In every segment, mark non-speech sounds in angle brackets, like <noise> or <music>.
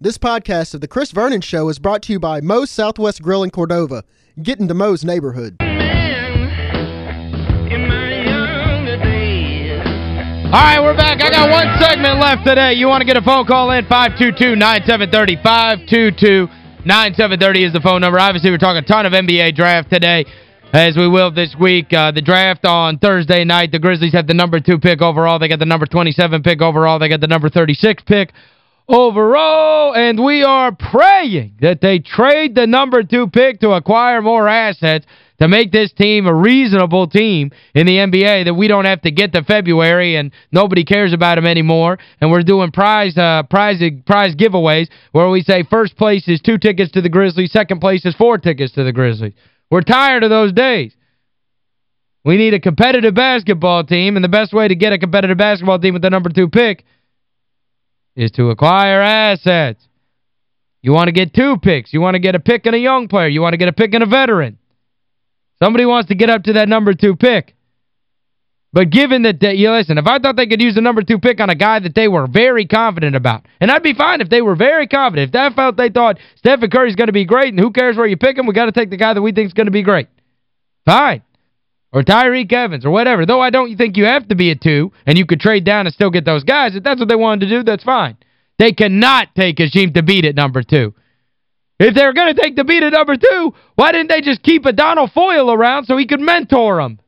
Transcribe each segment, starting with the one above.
This podcast of The Chris Vernon Show is brought to you by Moe's Southwest Grill in Cordova. Get into Moe's neighborhood. All right, we're back. I got one segment left today. You want to get a phone call in, 522-9730. 522-9730 is the phone number. Obviously, we're talking a ton of NBA draft today, as we will this week. Uh, the draft on Thursday night, the Grizzlies have the number two pick overall. They got the number 27 pick overall. They got the number 36 pick overall, and we are praying that they trade the number two pick to acquire more assets to make this team a reasonable team in the NBA that we don't have to get to February and nobody cares about them anymore. And we're doing prize uh, prize prize giveaways where we say first place is two tickets to the Grizzlies, second place is four tickets to the Grizzlies. We're tired of those days. We need a competitive basketball team, and the best way to get a competitive basketball team with the number two pick is to acquire assets. You want to get two picks. You want to get a pick and a young player. You want to get a pick and a veteran. Somebody wants to get up to that number two pick. But given that, they, you listen, if I thought they could use the number two pick on a guy that they were very confident about, and I'd be fine if they were very confident. If that felt they thought Stephen Curry's going to be great and who cares where you pick him, we got to take the guy that we think is going to be great. Fine or Tyreke Evans or whatever. Though I don't think you have to be a two and you could trade down and still get those guys. If that's what they wanted to do, that's fine. They cannot take Hasheem Thabeet at number two. If they're going to take Thabeet at number two, why didn't they just keep Adonal Foyle around so he could mentor him?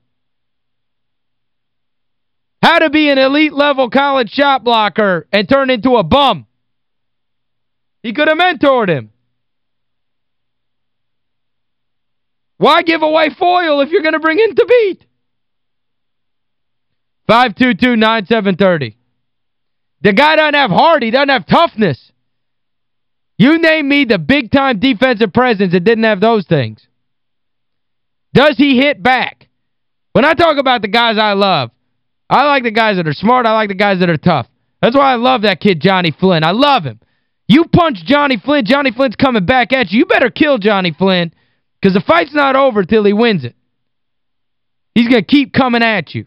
How to be an elite-level college shot blocker and turn into a bum. He could have mentored him. Why give away Foyle if you're going to bring in Thabeet? 522-9730. The guy doesn't have heart. He doesn't have toughness. You name me the big-time defensive presence that didn't have those things. Does he hit back? When I talk about the guys I love, I like the guys that are smart. I like the guys that are tough. That's why I love that kid Johnny Flynn. I love him. You punch Johnny Flynn, Johnny Flynn's coming back at you. You better kill Johnny Flynn because the fight's not over till he wins it. He's going to keep coming at you.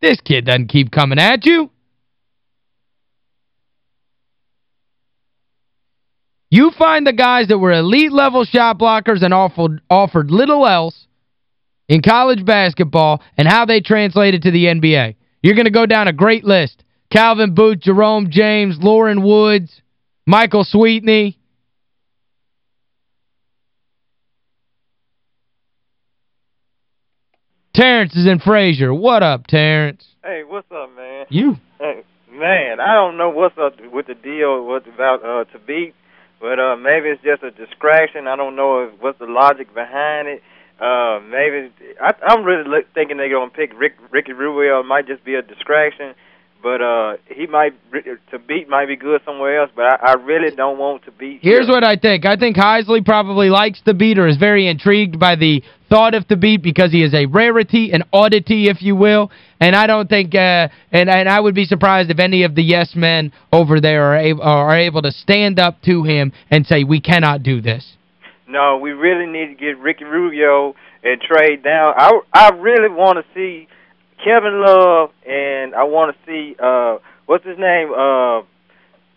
This kid doesn't keep coming at you. You find the guys that were elite-level shot blockers and offered, offered little else in college basketball and how they translated to the NBA. You're going to go down a great list. Calvin Booth, Jerome James, Loren Woods, Michael Sweetney. Terrence is in Frazier. What up, Terrence? Hey, what's up, man? You. Hey, man, I don't know what's up with the deal what's about uh Thabeet, but uh maybe it's just a distraction. I don't know if, what's the logic behind it. Uh maybe I I'm really thinking they're going to pick Rick Ricky Rubio. It might just be a distraction but uh he might Thabeet might be good somewhere else, but I, I really don't want to beat Here's what I think. I think Heisley probably likes Thabeet or is very intrigued by the thought of Thabeet because he is a rarity, an oddity, if you will. And I don't think, uh, and, and I would be surprised if any of the yes men over there are able, are able to stand up to him and say, we cannot do this. No, we really need to get Ricky Rubio and trade down. I, I really want to see – Kevin Love and I want to see uh what's his name uh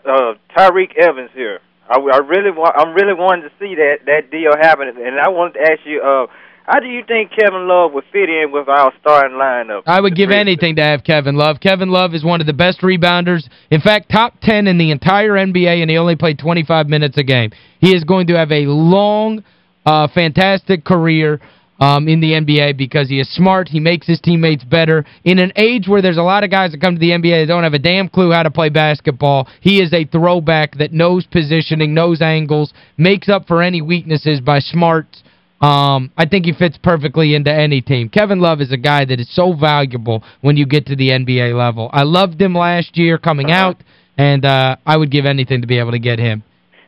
uh Tyreke Evans here. I, I really want I'm really wanting to see that that deal happen and I wanted to ask you uh how do you think Kevin Love would fit in with our starting lineup? I would give anything to have Kevin Love. Kevin Love is one of the best rebounders. In fact, top 10 in the entire NBA, and he only played 25 minutes a game. He is going to have a long, uh, fantastic career um, in the NBA because he is smart. He makes his teammates better. In an age where there's a lot of guys that come to the NBA that don't have a damn clue how to play basketball, he is a throwback that knows positioning, knows angles, makes up for any weaknesses by smarts. Um, I think he fits perfectly into any team. Kevin Love is a guy that is so valuable when you get to the NBA level. I loved him last year coming uh-huh. out, and uh, I would give anything to be able to get him.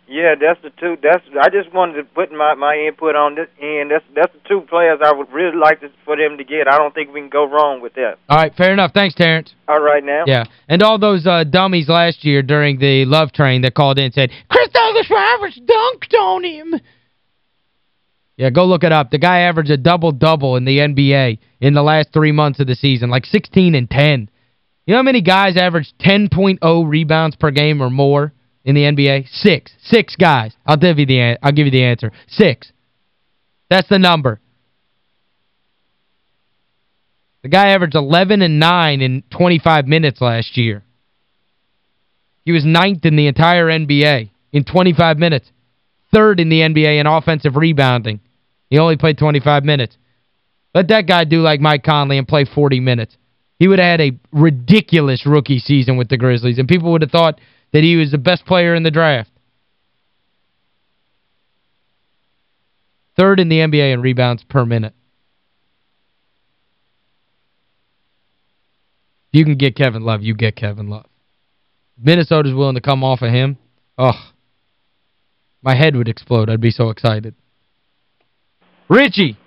Yeah, that's the two. That's I just wanted to put my my input on this end. That's that's the two players I would really like to, for them to get. I don't think we can go wrong with that. All right, fair enough. Thanks, Terrence. All right now. Yeah. And all those uh, dummies last year during the love train that called in and said, Chris Douglas Roberts dunked on him. Yeah, go look it up. The guy averaged a double-double in the NBA in the last three months of the season, like 16 and 10. You know how many guys average 10.0 rebounds per game or more? In the NBA? Six. Six guys. I'll give you the I'll give you the answer. Six. That's the number. The guy averaged 11 and 9 in 25 minutes last year. He was ninth in the entire NBA in 25 minutes. Third in the NBA in offensive rebounding. He only played 25 minutes. Let that guy do like Mike Conley and play 40 minutes. He would have had a ridiculous rookie season with the Grizzlies, and people would have thought that he was the best player in the draft. Third in the NBA in rebounds per minute. If you can get Kevin Love, you get Kevin Love. Minnesota's willing to come off of him. Oh, my head would explode. I'd be so excited. Richie.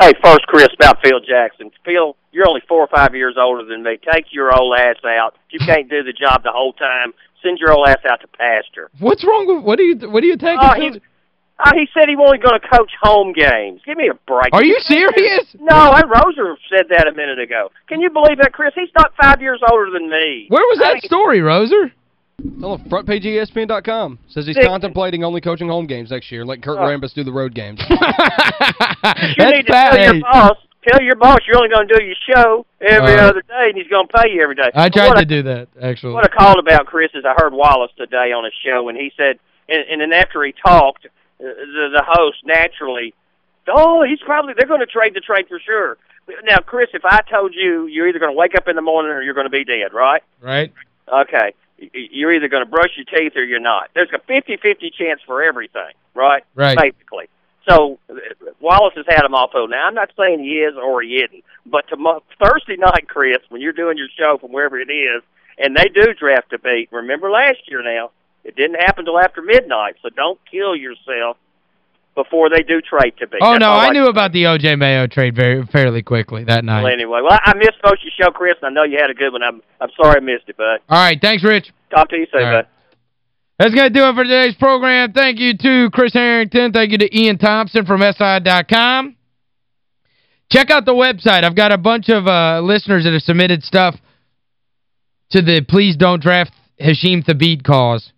Hey, first, Chris, about Phil Jackson. Phil, you're only four or five years older than me. Take your old ass out. You can't do the job the whole time, send your old ass out to pasture. What's wrong with what are you what are you taking? Oh, he, oh, he said he wasn't going to coach home games. Give me a break. Are you serious? No, I Roser said that a minute ago. Can you believe that, Chris? He's not five years older than me. Where was that I mean, story, Roser? It's on the front page of ESPN.com. Says he's contemplating only coaching home games next year, let Kurt oh. Rambis do the road games. <laughs> you That's need to tell your boss, tell your boss you're only going to do your show every uh, other day, and he's going to pay you every day. I tried to I, do that, actually. What I called about, Chris, is I heard Wallace today on a show, and he said, and, and then after he talked, uh, the, the host naturally, oh, he's probably, they're going to trade the trade for sure. Now, Chris, if I told you you're either going to wake up in the morning or you're going to be dead, right? Right. Okay you're either going to brush your teeth or you're not. There's a 50-50 chance for everything, right? Right. Basically. So Wallace has had him off hold. Now, I'm not saying he is or he isn't, but tomorrow, Thursday night, Chris, when you're doing your show from wherever it is, and they do draft a beat, remember last year now, it didn't happen till after midnight, so don't kill yourself before they do trade to be. Oh, That's no, I, knew about the O.J. Mayo trade very fairly quickly that night. Well, anyway, well, I, missed most of your show, Chris, and I know you had a good one. I'm, I'm sorry I missed it, bud. All right, thanks, Rich. Talk to you soon, right. bud. That's going to do it for today's program. Thank you to Chris Harrington. Thank you to Ian Thomsen from SI.com. Check out the website. I've got a bunch of uh, listeners that have submitted stuff to the Please Don't Draft Hasheem Thabeet cause.